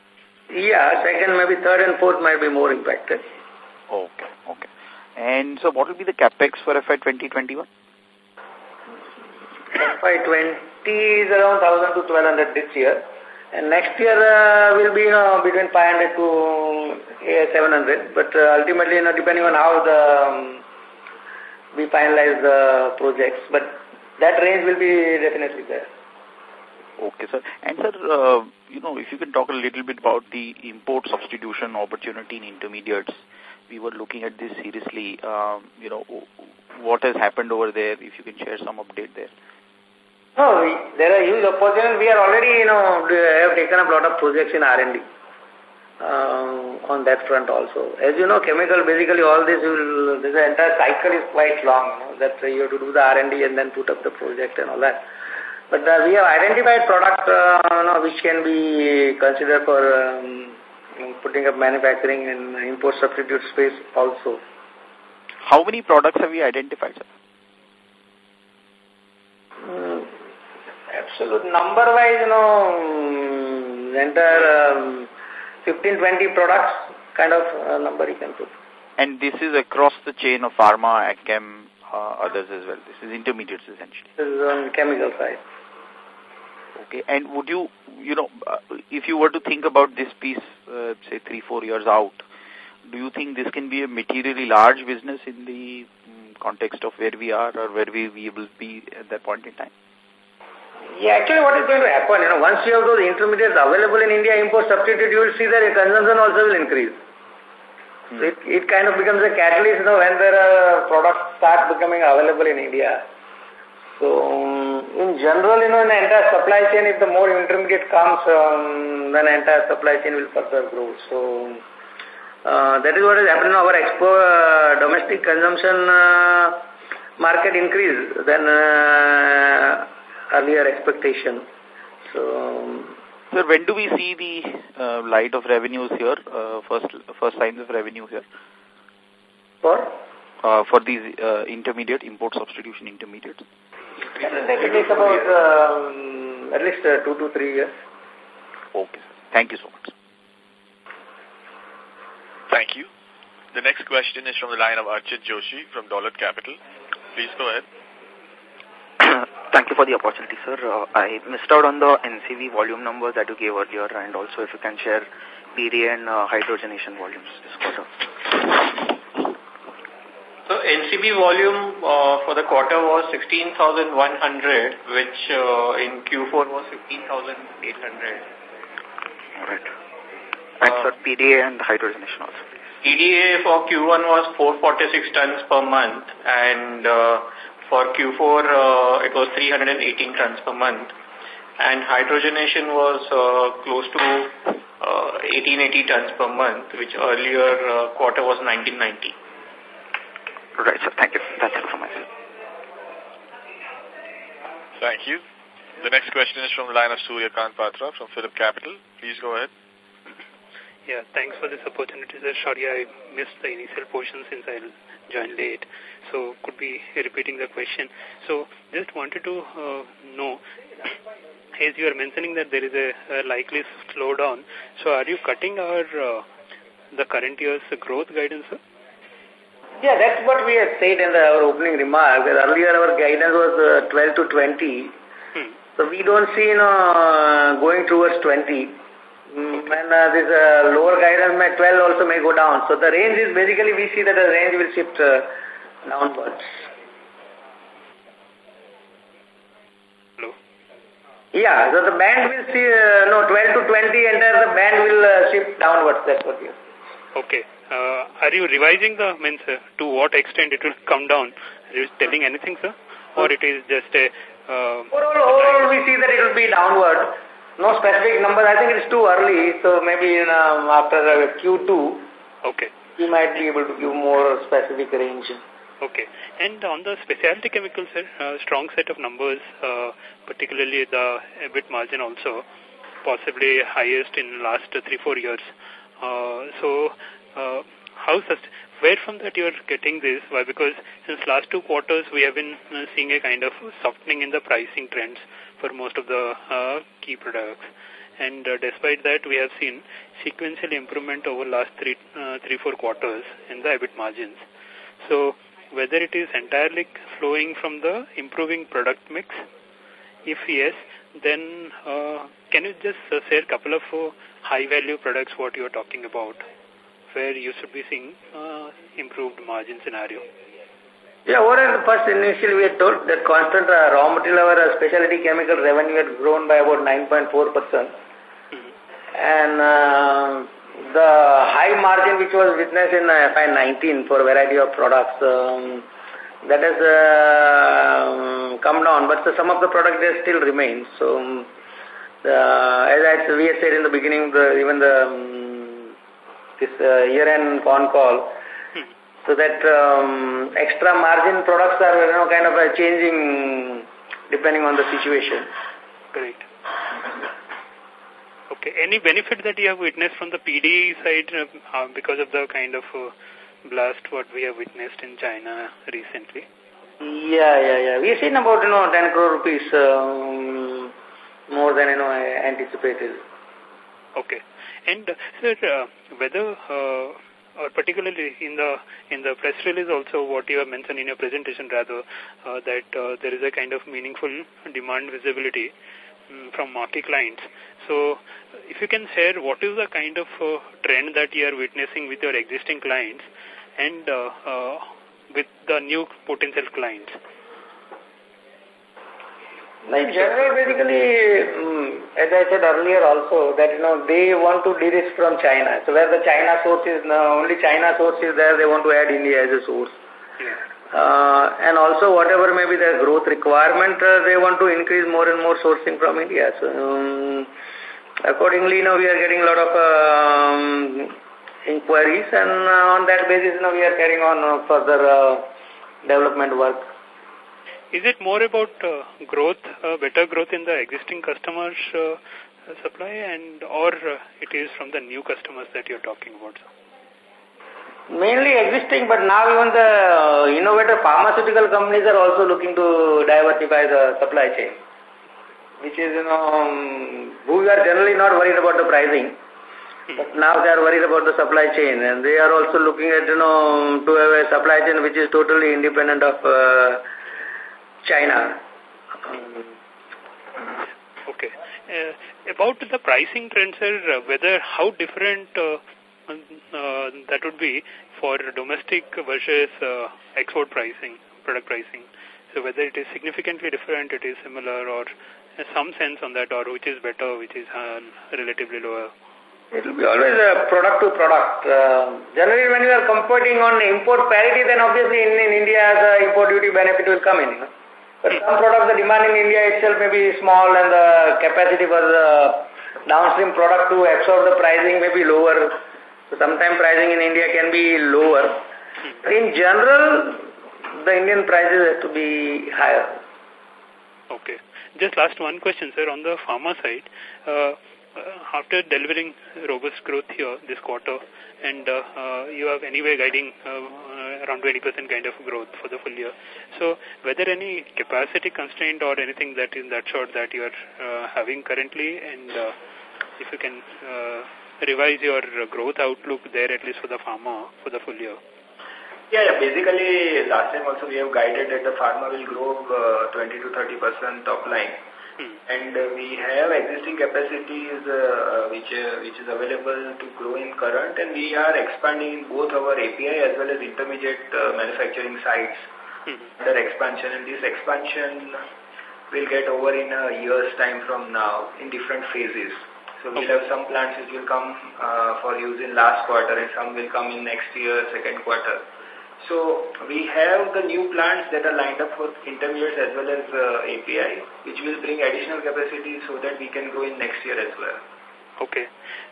Yeah, second, maybe third and fourth might be more impacted. Okay, okay. And so what will be the capex for FY 2021? FY20 is around 1000 to 1200 this year. And next year uh, will be you know, between 500 to uh, 700. But uh, ultimately, you know, depending on how the um, we finalize the projects. But that range will be definitely there. Okay, sir. And, sir, uh, you know, if you can talk a little bit about the import substitution opportunity in intermediates. We were looking at this seriously. Um, you know, what has happened over there, if you can share some update there. No, we, there are huge opportunities. We are already, you know, have taken up a lot of projects in R&D uh, on that front also. As you know, chemical, basically all this will, this entire cycle is quite long, you know, that you have to do the R&D and then put up the project and all that. But uh, we have identified products uh, know, which can be considered for um, putting up manufacturing and import substitute space also. How many products have you identified, sir? Mm, absolute number-wise, you know, um, entire um, 15, 20 products kind of uh, number you can put. And this is across the chain of pharma, agchem, uh, others as well. This is intermediates essentially. This is on chemical side. Okay. And would you, you know, uh, if you were to think about this piece, uh, say three, four years out, do you think this can be a materially large business in the um, context of where we are or where we, we will be at that point in time? Yeah, actually what is going to happen, you know, once you have those intermediates available in India, import substitute, you will see that your consumption also will increase. Hmm. So it, it kind of becomes a catalyst, you know, when there are products start becoming available in India. So, um, in general, you know, in the entire supply chain, if the more intermediate comes, um, then the entire supply chain will further grow. So, uh, that is what is happening. Our expo, uh, domestic consumption uh, market increase than uh, earlier expectation. So, um, Sir, when do we see the uh, light of revenues here, uh, first first signs of revenue here? For? Uh, for these uh, intermediate, import substitution intermediates? It takes about um, at least uh, two to three years. Okay. Thank you so much. Thank you. The next question is from the line of Archit Joshi from Dolat Capital. Please go ahead. Thank you for the opportunity, sir. Uh, I missed out on the NCB volume numbers that you gave earlier and also if you can share PDA and uh, hydrogenation volumes this quarter. So NCB volume uh, for the quarter was 16,100, which uh, in Q4 was 15,800. All right. And uh, PDA and hydrogenation also. PDA for Q1 was 446 tons per month and uh, for Q4 uh, it was 318 tons per month and hydrogenation was uh, close to uh, 1880 tons per month which earlier uh, quarter was 1990. Right, sir. Thank you. That's it from my side. Thank you. The next question is from the line of Surya Kant Patra from Phillip Capital. Please go ahead. Yeah, thanks for this opportunity, sir. Sorry, I missed the initial portion since I joined late. So, could be repeating the question. So, just wanted to uh, know, as you are mentioning that there is a, a likely slowdown, so are you cutting our uh, the current year's growth guidance, sir? Yeah, that's what we had said in the, our opening remark. Earlier our guidance was uh, 12 to 20. Hmm. So we don't see you know, going towards 20. Mm, and uh, this uh, lower guidance may 12 also may go down. So the range is basically we see that the range will shift uh, downwards. Hello? Yeah, so the band will see, uh, no, 12 to 20 entire the band will uh, shift downwards. That's what you Okay. Uh, are you revising the, means, uh, to what extent it will come down? Are you telling anything, sir? Or it is just a... Uh, overall, overall, we see that it will be downward. No specific number. I think it's too early. So maybe in, um, after uh, Q2, okay. we might be able to give more specific range. Okay. And on the specialty chemicals, sir, uh, strong set of numbers, uh, particularly the EBIT margin also, possibly highest in last three, four years. Uh, so, uh, how where from that you are getting this? Why? Because since last two quarters we have been uh, seeing a kind of softening in the pricing trends for most of the uh, key products. And uh, despite that, we have seen sequential improvement over last three, uh, three, four quarters in the EBIT margins. So, whether it is entirely flowing from the improving product mix If yes, then uh, can you just uh, share a couple of uh, high-value products what you are talking about, where you should be seeing uh, improved margin scenario? Yeah, what overall, first initially we had told that constant uh, raw material our uh, specialty chemical revenue had grown by about 9.4 percent. Mm-hmm. And uh, the high margin which was witnessed in uh, FY19 for a variety of products, um, that has uh, come down, but the, some of the products there still remain. So, um, the, as I, we had said in the beginning, the, even the um, this uh, year-end con call, hmm. so that um, extra margin products are you know kind of uh, changing depending on the situation. Great. Okay. Any benefit that you have witnessed from the PD side uh, because of the kind of uh, blast what we have witnessed in China recently? Yeah, yeah, yeah. We've seen about, you know, 10 crore rupees um, more than, you know, anticipated. Okay. And, sir, uh, whether, uh, or particularly in the in the press release also what you have mentioned in your presentation rather, uh, that uh, there is a kind of meaningful demand visibility um, from market clients. So, if you can share what is the kind of uh, trend that you are witnessing with your existing clients and uh, with the new potential clients? Like generally, basically, um, as I said earlier also, that, you know, they want to de-risk from China. So where the China source is now, only China source is there, they want to add India as a source. Yeah. Uh, and also whatever may be their growth requirement, uh, they want to increase more and more sourcing from India. So, um, accordingly, you know, we are getting a lot of um, inquiries and uh, on that basis you know, we are carrying on uh, further uh, development work. Is it more about uh, growth, uh, better growth in the existing customers uh, supply and or it is from the new customers that you're talking about? Mainly existing, but now even the innovator pharmaceutical companies are also looking to diversify the supply chain, which is, you know, um, we are generally not worried about the pricing. But now they are worried about the supply chain and they are also looking at, you know, to have a supply chain which is totally independent of uh, China. Okay. Uh, about the pricing trends, sir, whether how different uh, uh, that would be for domestic versus uh, export pricing, product pricing. So whether it is significantly different, it is similar or some sense on that or which is better, which is uh, relatively lower. It will be always a product to product. Uh, generally, when you are competing on import parity, then obviously in, in India the import duty benefit will come in. But some products, the demand in India itself may be small and the capacity for the downstream product to absorb the pricing may be lower. So sometimes pricing in India can be lower. But in general, the Indian prices have to be higher. Okay. Just last one question, sir. On the pharma side, uh, uh, after delivering robust growth here this quarter, and uh, uh, you have anyway guiding around 20% kind of growth for the full year. So, whether any capacity constraint or anything that in that sort that you are uh, having currently, and uh, if you can uh, revise your growth outlook there at least for the pharma for the full year. Yeah, yeah, basically last time also we have guided that the pharma will grow uh, 20 to 30 percent top line. Hmm. And uh, we have existing capacities uh, which uh, which is available to grow in current and we are expanding both our API as well as intermediate uh, manufacturing sites hmm. under expansion and this expansion will get over in a year's time from now in different phases. So we'll have some plants which will come uh, for use in last quarter and some will come in next year, second quarter. So we have the new plants that are lined up for intermediates as well as uh, API, which will bring additional capacity so that we can grow in next year as well. Okay.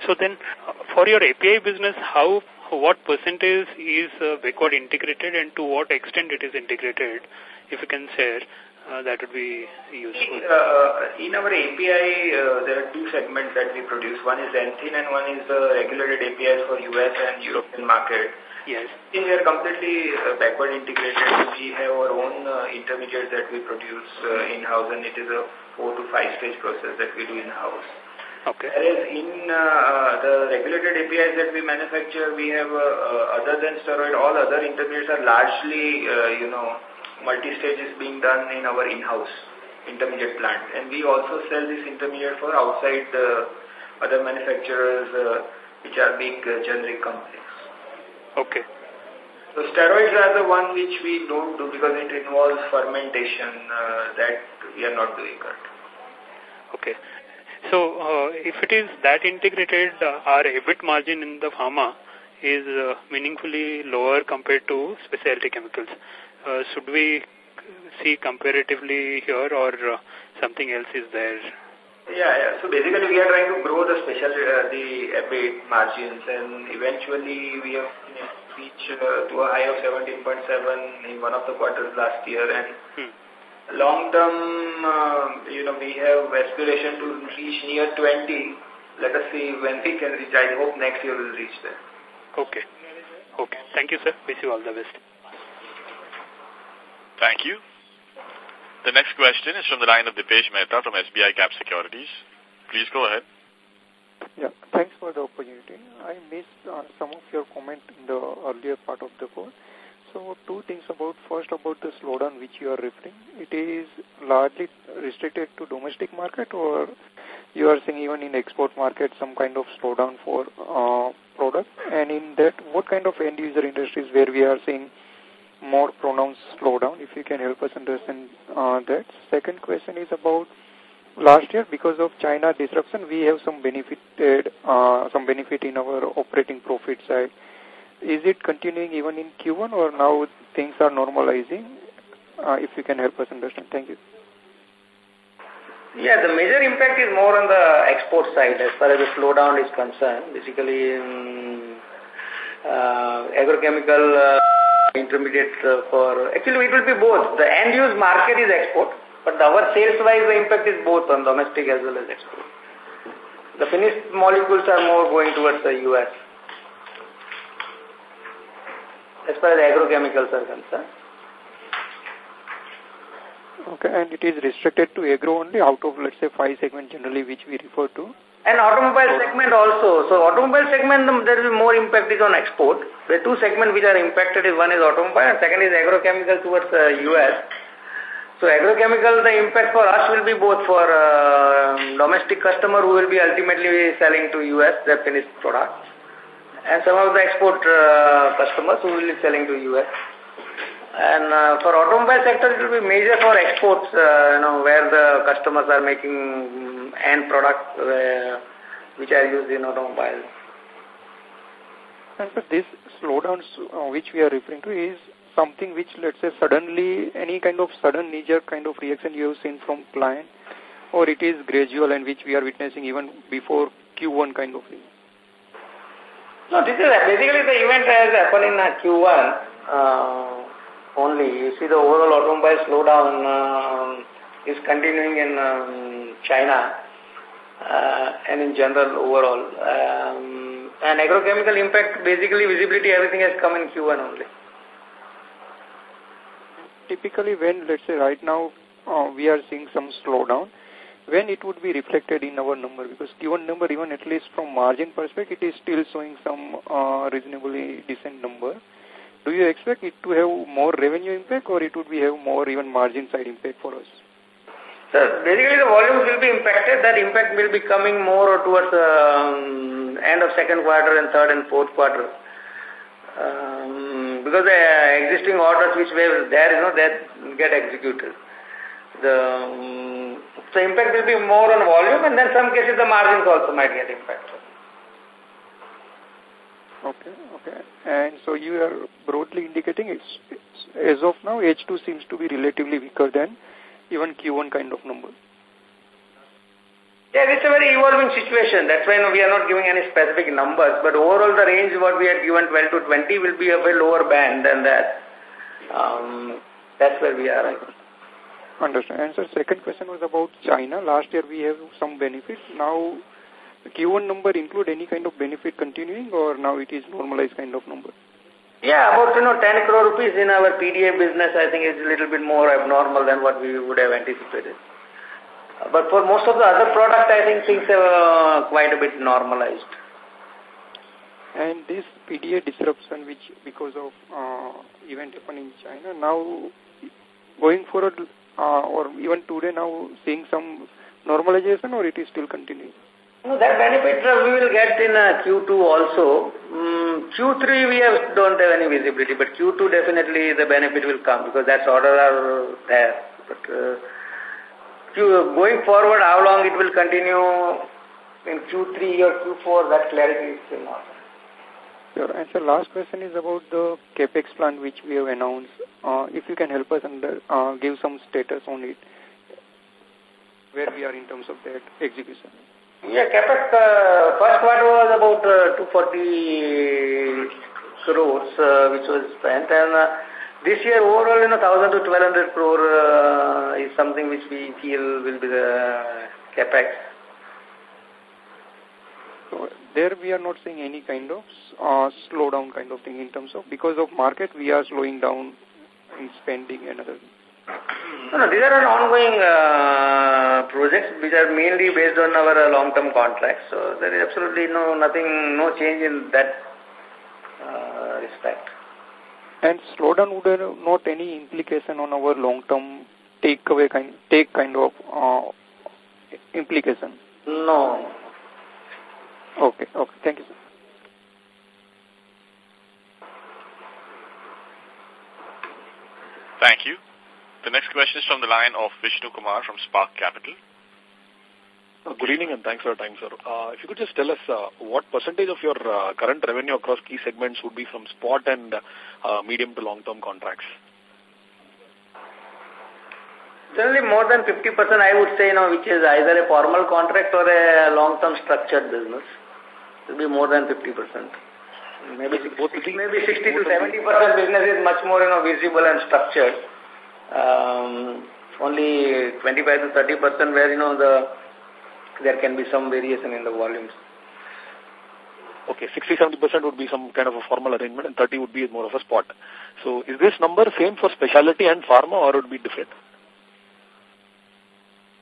So then, uh, for your API business, how, what percentage is uh, backward integrated and to what extent it is integrated? If you can share, uh, that would be useful. Uh, in our API, uh, there are two segments that we produce. One is Xanthine and one is the regulated APIs for US and European market. Yes. We are completely uh, backward integrated. We have our own uh, intermediates that we produce uh, in-house and it is a four to five stage process that we do in-house. Okay. Whereas in uh, the regulated APIs that we manufacture, we have, uh, uh, other than steroid, all other intermediates are largely, uh, you know, multi-stage is being done in our in-house. intermediate plant. And we also sell this intermediate for outside uh, other manufacturers uh, which are big uh, generic companies. Okay. So steroids are the one which we don't do because it involves fermentation uh, that we are not doing currently. Okay. So uh, if it is that integrated, uh, our EBIT margin in the pharma is uh, meaningfully lower compared to specialty chemicals. Uh, should we see comparatively here or uh, something else is there? Yeah, yeah. So basically we are trying to grow the special, uh, the EBIT margins and eventually we have reached uh, to a high of 17.7 in one of the quarters last year and hmm. long term, uh, you know, we have aspiration to reach near 20. Let us see when we can reach. I hope next year we'll reach there. Okay. Okay. Thank you, sir. Wish you all the best. Thank you. The next question is from the line of Dipesh Mehta from SBI Cap Securities. Please go ahead. Yeah, thanks for the opportunity. I missed uh, some of your comment in the earlier part of the call. So two things about, first about the slowdown which you are referring. It is largely restricted to domestic market or you are seeing even in export market some kind of slowdown for uh, product? And in that, what kind of end user industries where we are seeing more pronounced slowdown, if you can help us understand uh, that. Second question is about last year, because of China disruption, we have some benefited, uh, some benefit in our operating profit side. Is it continuing even in Q1 or now things are normalizing? Uh, if you can help us understand. Thank you. Yeah, the major impact is more on the export side as far as the slowdown is concerned. Basically, um, uh, agrochemical uh, intermediate uh, for, actually it will be both. The end use market is export, but our sales wise the impact is both on domestic as well as export. The finished molecules are more going towards the US as far as agrochemicals are concerned. Okay, and it is restricted to agro only out of, let's say, five segments generally which we refer to? And automobile segment also. So automobile segment, there will be more impact is on export. The two segments which are impacted is one is automobile and second is agrochemical towards uh, US. So agrochemical, the impact for us will be both for uh, domestic customer who will be ultimately selling to US their finished product and some of the export uh, customers who will be selling to US. And uh, for automobile sector, it will be major for exports, uh, you know, where the customers are making end product uh, which are used in automobile. And so this slowdown uh, which we are referring to is something which, let's say, suddenly, any kind of sudden knee-jerk kind of reaction you have seen from client, or it is gradual and which we are witnessing even before Q1 kind of thing? No, this is basically the event has happened in uh, Q1 uh, only. You see the overall automobile slowdown um, is continuing in um, China uh, and in general overall. Um, and agrochemical impact, basically visibility, everything has come in Q1 only. Typically when, let's say right now, uh, we are seeing some slowdown, when it would be reflected in our number? Because Q1 number, even at least from margin perspective, it is still showing some uh, reasonably decent number. Do you expect it to have more revenue impact or it would be have more even margin side impact for us? So basically the volumes will be impacted. That impact will be coming more towards um, end of second quarter and third and fourth quarter. Um, because the existing orders which were there, you know, that get executed. The, um, so impact will be more on volume and then some cases the margins also might get impacted. Okay, okay. And so you are broadly indicating it's, it's as of now H2 seems to be relatively weaker than even Q1 kind of number. Yeah, it's a very evolving situation. That's why we are not giving any specific numbers. But overall, the range what we had given 12 to 20 will be a lower band than that. Um, that's where we are. Understand. And so second question was about China. Last year we have some benefits. Now, the Q1 number include any kind of benefit continuing or now it is normalized kind of number? Yeah, about, you know, 10 crore rupees in our PDA business, I think is a little bit more abnormal than what we would have anticipated. But for most of the other products, I think things have uh, quite a bit normalized. And this PDA disruption, which because of uh, event happening in China, now going forward, uh, or even today now seeing some normalization or it is still continuing? No, that benefit uh, we will get in uh, Q2 also. Mm, Q3 we have, don't have any visibility, but Q2 definitely the benefit will come because that's order are there. But uh, Q, going forward, how long it will continue in Q3 or Q4, that clarity is still not. Sure. And so last question is about the CAPEX plan which we have announced. Uh, if you can help us under, uh, give some status on it, where we are in terms of that execution. Yeah, CapEx, uh, first quarter was about uh, 240 crores, uh, which was spent, and uh, this year overall, you know, 1,000 to 1,200 crore uh, is something which we feel will be the CapEx. So there we are not seeing any kind of uh, slowdown kind of thing in terms of, because of market, we are slowing down in spending and other no, no, these are an ongoing uh, projects which are mainly based on our uh, long-term contracts. So there is absolutely no nothing, no change in that uh, respect. And slowdown would have not any implication on our long-term takeaway kind, take kind of uh, implication? No. Okay, okay. Thank you, sir. Thank you. The next question is from the line of Vishnu Kumar from Spark Capital. Uh, good evening and thanks for your time, sir. Uh, if you could just tell us uh, what percentage of your uh, current revenue across key segments would be from spot and uh, medium to long-term contracts? Generally more than 50% I would say, you know, which is either a formal contract or a long-term structured business. It will be more than 50%. Maybe, maybe 60 to 70% business is much more, you know, visible and structured um, only 25 to 30 percent where, you know, the there can be some variation in the volumes. Okay, 60-70% would be some kind of a formal arrangement and 30 would be more of a spot. So is this number same for specialty and pharma or would be different?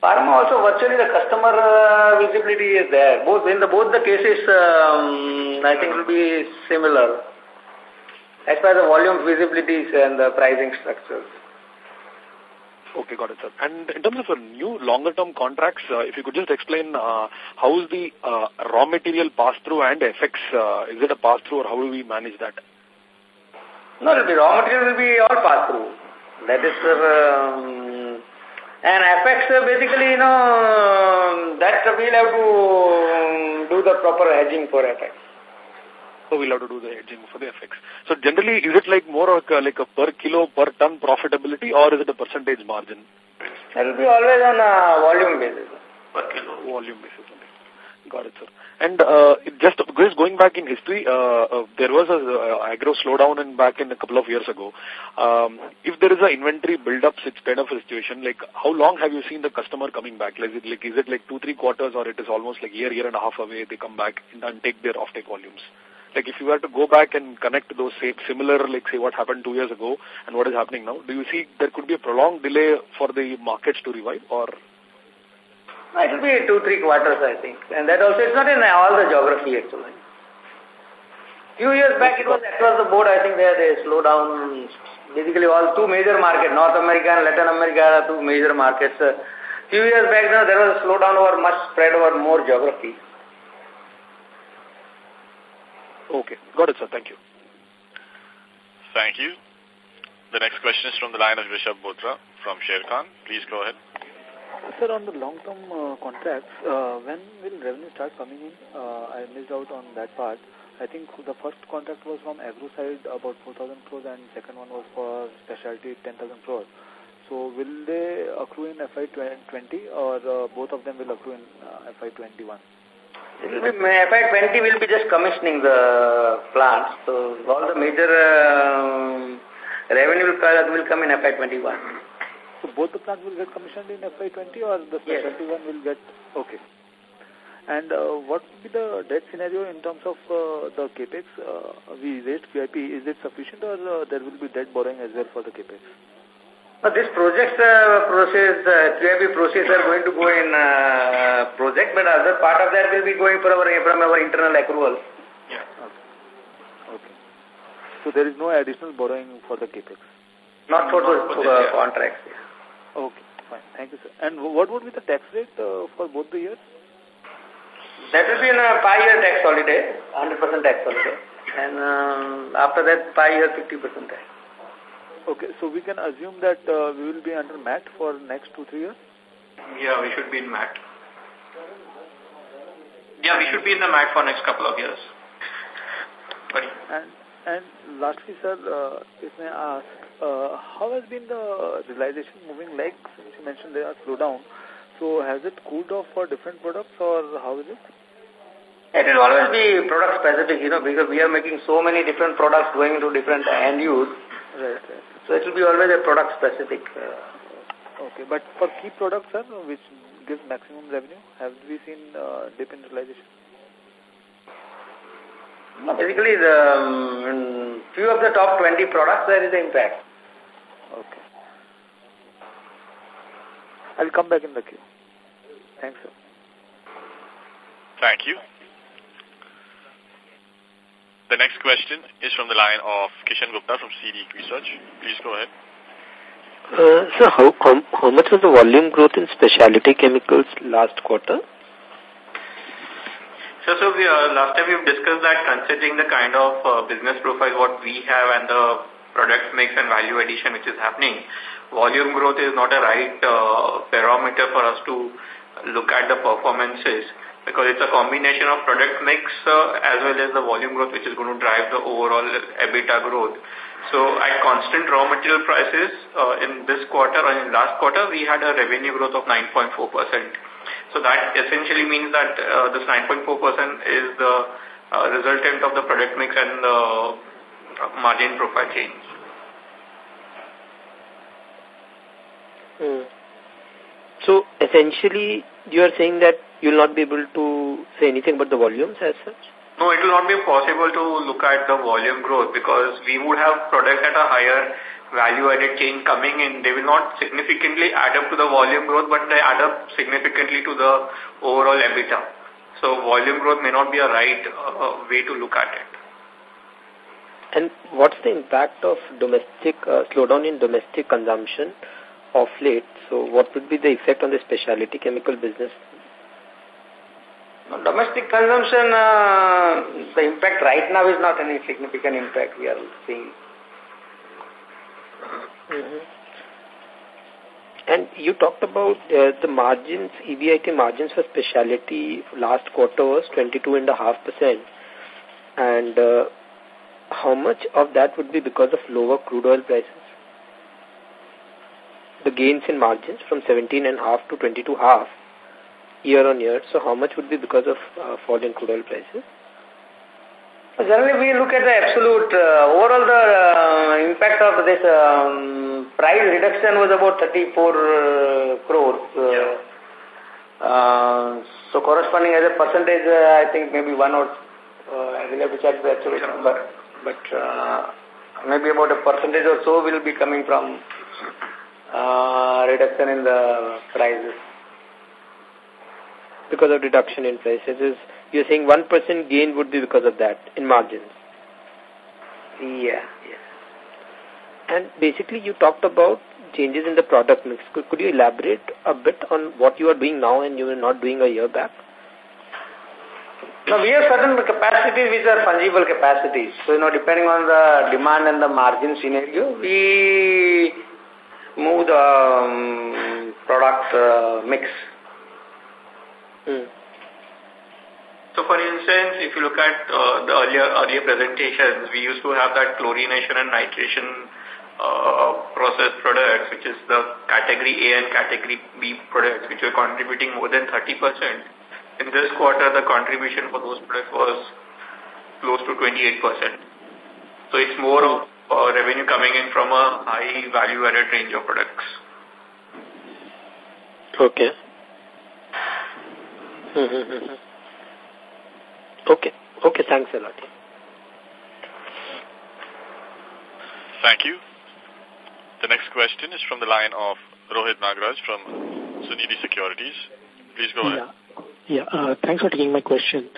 Pharma also virtually the customer uh, visibility is there. Both in the both the cases, um, I think it will be similar as far as the volume visibilities and the pricing structures. Okay, got it, sir. And in terms of new longer-term contracts, uh, if you could just explain uh, how is the uh, raw material pass-through and FX, uh, is it a pass-through or how will we manage that? No, the raw material will be all pass-through. That is, um, and FX uh, basically, you know, that we'll have to um, do the proper hedging for FX. So we'll have to do the hedging for the FX. So generally, is it like more like a, like a per kilo, per ton profitability or is it a percentage margin? It will be always on a volume basis. Per kilo. Volume basis. Got it, sir. And uh, just just going back in history, uh, uh, there was a uh, agro slowdown in back in a couple of years ago. Um, if there is an inventory build-up such kind of a situation, like how long have you seen the customer coming back? Like, is it like, is it like two, three quarters or it is almost like year, year and a half away, they come back and take their offtake volumes? Like if you were to go back and connect those same similar, like say what happened two years ago and what is happening now, do you see there could be a prolonged delay for the markets to revive or? It will be two, three quarters, I think. And that also, it's not in all the geography actually. Few years back, it was across the board, I think there they slow down basically all two major markets, North America and Latin America are two major markets. Few years back, there was a slowdown over much spread over more geography. Okay. Got it, sir. Thank you. Thank you. The next question is from the line of Rishabh Botra from Sharekhan. Please go ahead. Sir, on the long-term uh, contracts, uh, when will revenue start coming in? Uh, I missed out on that part. I think the first contract was from agro side about 4,000 crores and second one was for specialty 10,000 crores. So will they accrue in FY20 or uh, both of them will accrue in uh, FY21? It will be, FY20 will be just commissioning the plants. So all the major uh, revenue will, will come in FY21. So both the plants will get commissioned in FY20 or the yes. one will get, okay. And uh, what will be the debt scenario in terms of uh, the capex? Uh, we raised QIP, is it sufficient or uh, there will be debt borrowing as well for the capex? But this project uh, process, uh, QIP process are going to go in uh, project, but other part of that will be going for our, from our internal accruals. Yeah. Okay. okay. So there is no additional borrowing for the capex? Not for the, for the contracts. Okay. fine. Thank you, sir. And what would be the tax rate uh, for both the years? That will be in a five-year tax holiday, 100% tax holiday. And uh, after that, five years, 50% tax. Okay, so we can assume that uh, we will be under MAT for next two, three years? Yeah, we should be in MAT. Yeah, we should be in the MAT for next couple of years. Sorry. And, and lastly, sir, uh, if I ask, uh, how has been the realization moving like, since you mentioned there are slowdown, so has it cooled off for different products or how is it? It will always be product specific, you know, because we are making so many different products going into different end use. Right, right. So it will be always a product specific. Uh, okay, but for key products, sir, which gives maximum revenue, have we seen uh, dip in realization? No, basically, the um, few of the top 20 products, there is an impact. Okay. I'll come back in the queue. Thanks, sir. Thank you. The next question is from the line of Kishan Gupta from CD Research. Please go ahead. Uh, so how, how, how much was the volume growth in specialty chemicals last quarter? So, so we, uh, last time we've discussed that considering the kind of uh, business profile what we have and the product mix and value addition which is happening, volume growth is not a right uh, parameter for us to look at the performances because it's a combination of product mix uh, as well as the volume growth which is going to drive the overall EBITDA growth. So at constant raw material prices uh, in this quarter and in last quarter, we had a revenue growth of 9.4%. So that essentially means that uh, this 9.4% is the uh, resultant of the product mix and the margin profile change. Hmm. So essentially, you are saying that you will not be able to say anything about the volumes as such? No, it will not be possible to look at the volume growth because we would have products at a higher value-added chain coming in. They will not significantly add up to the volume growth, but they add up significantly to the overall EBITDA. So volume growth may not be a right uh, way to look at it. And what's the impact of domestic uh, slowdown in domestic consumption of late? So what would be the effect on the specialty chemical business Domestic consumption, uh, the impact right now is not any significant impact we are seeing. Mm -hmm. And you talked about uh, the margins, EBIT margins for specialty last quarter was 22.5%. And uh, how much of that would be because of lower crude oil prices? The gains in margins from 17.5 to 22.5 year on year. So how much would be because of uh, fall in crude oil prices? Generally, we look at the absolute, uh, overall the uh, impact of this um, price reduction was about 34 uh, crores. Uh, uh, so corresponding as a percentage, uh, I think maybe one or, uh, I will have to check the absolute number, but uh, maybe about a percentage or so will be coming from uh, reduction in the prices because of reduction in prices. Is You're saying 1% gain would be because of that in margins? Yeah, yes. And basically you talked about changes in the product mix. Could, could you elaborate a bit on what you are doing now and you were not doing a year back? No, we have certain capacities which are fungible capacities. So, you know, depending on the demand and the margin scenario, we move the um, product uh, mix Hmm. So, for instance, if you look at uh, the earlier earlier presentations, we used to have that chlorination and nitration uh, process products, which is the category A and category B products, which were contributing more than 30%. In this quarter, the contribution for those products was close to 28%. So it's more of uh, revenue coming in from a high value-added range of products. Okay. Okay. Okay, thanks a lot. Thank you. The next question is from the line of Rohit Nagraj from Sunidhi Securities. Please go ahead. Yeah, uh, thanks for taking my question.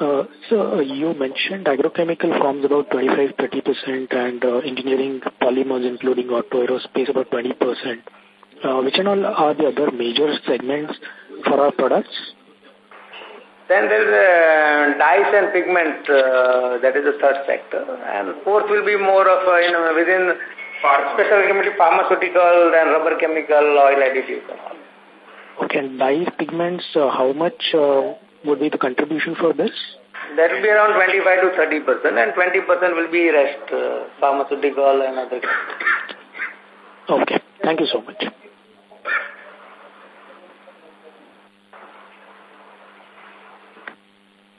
Uh, so uh, you mentioned agrochemical forms about 25-30% and uh, engineering polymers including auto aerospace about 20%. uh, which and all are the other major segments for our products? Then there is uh, dyes and pigment, uh, that is the third sector. And fourth will be more of, uh, you know, within special chemical, pharmaceutical, and rubber chemical, oil additives and all. Okay, and dyes, pigments, uh, how much uh, would be the contribution for this? That will be around 25 to 30 percent, and 20 percent will be rest, uh, pharmaceutical and other. Okay, thank you so much.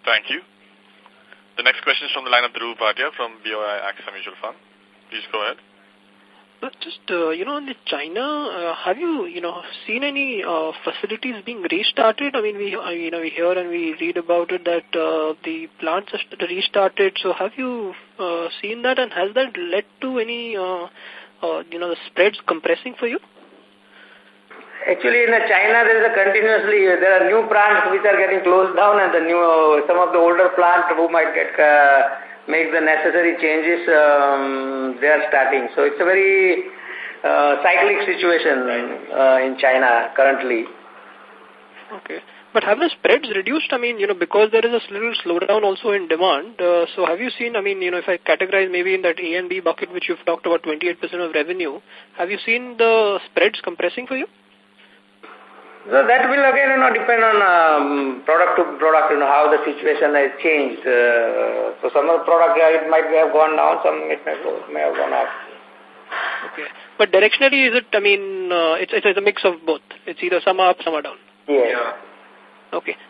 Thank you. The next question is from the line of Dhruv Bhatia from BOI AXA Mutual Fund. Please go ahead. But just, uh, you know, in China, uh, have you, you know, seen any uh, facilities being restarted? I mean, we, uh, you know, we hear and we read about it that uh, the plants are restarted. So have you uh, seen that and has that led to any, uh, uh, you know, the spreads compressing for you? Actually, in China, there is a continuously, there are new plants which are getting closed down and the new, some of the older plants who might get, uh, make the necessary changes, um, they are starting. So it's a very uh, cyclic situation uh, in China currently. Okay. But have the spreads reduced? I mean, you know, because there is a little slowdown also in demand. Uh, so have you seen, I mean, you know, if I categorize maybe in that A and B bucket, which you've talked about 28% of revenue, have you seen the spreads compressing for you? So that will again, you know, depend on um, product to product, you know, how the situation has changed. Uh, so some of the product, yeah, it might have gone down, some it may, go, may have gone up. Okay. But directionally, is it, I mean, uh, it's, it's, it's a mix of both. It's either some are up, some are down. Yeah. Okay.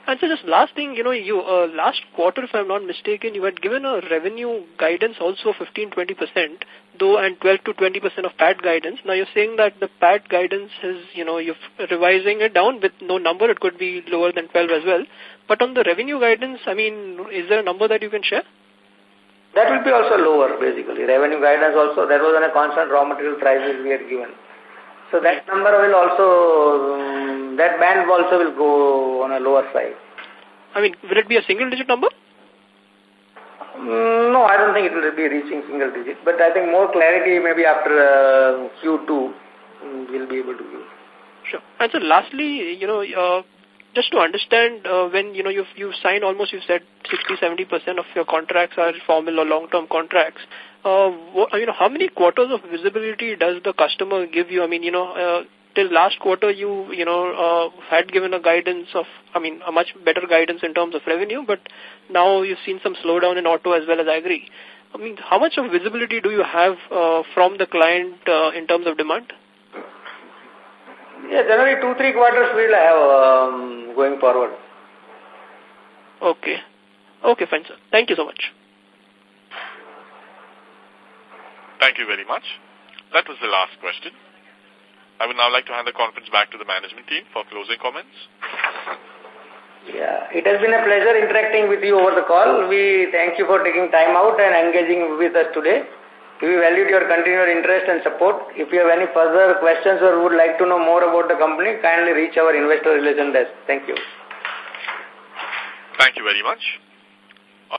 And so just last thing, you know, you uh, last quarter, if I'm not mistaken, you had given a revenue guidance also 15-20%, though, and 12 to 20% of PAT guidance. Now you're saying that the PAT guidance is, you know, you're revising it down with no number. It could be lower than 12 as well. But on the revenue guidance, I mean, is there a number that you can share? That will be also lower, basically. Revenue guidance also, that was on a constant raw material prices we had given. So that number will also, um, that band also will go on a lower side. I mean, will it be a single digit number? Mm, no, I don't think it will be reaching single digit, but I think more clarity maybe after uh, Q2 mm, we'll be able to give. Sure. And so lastly, you know, uh, just to understand uh, when, you know, you've, you've signed almost, you've said 60-70% of your contracts are formal or long-term contracts. Uh, what, you know, how many quarters of visibility does the customer give you? I mean, you know, uh, till last quarter you, you know, uh, had given a guidance of, I mean, a much better guidance in terms of revenue, but now you've seen some slowdown in auto as well as agri. I mean, how much of visibility do you have uh, from the client uh, in terms of demand? Yeah, generally two, three quarters we'll have um, going forward. Okay. Okay, fine, sir. Thank you so much. Thank you very much. That was the last question. I would now like to hand the conference back to the management team for closing comments. Yeah, it has been a pleasure interacting with you over the call. We thank you for taking time out and engaging with us today. We valued your continued interest and support. If you have any further questions or would like to know more about the company, kindly reach our investor relations desk. Thank you. Thank you very much.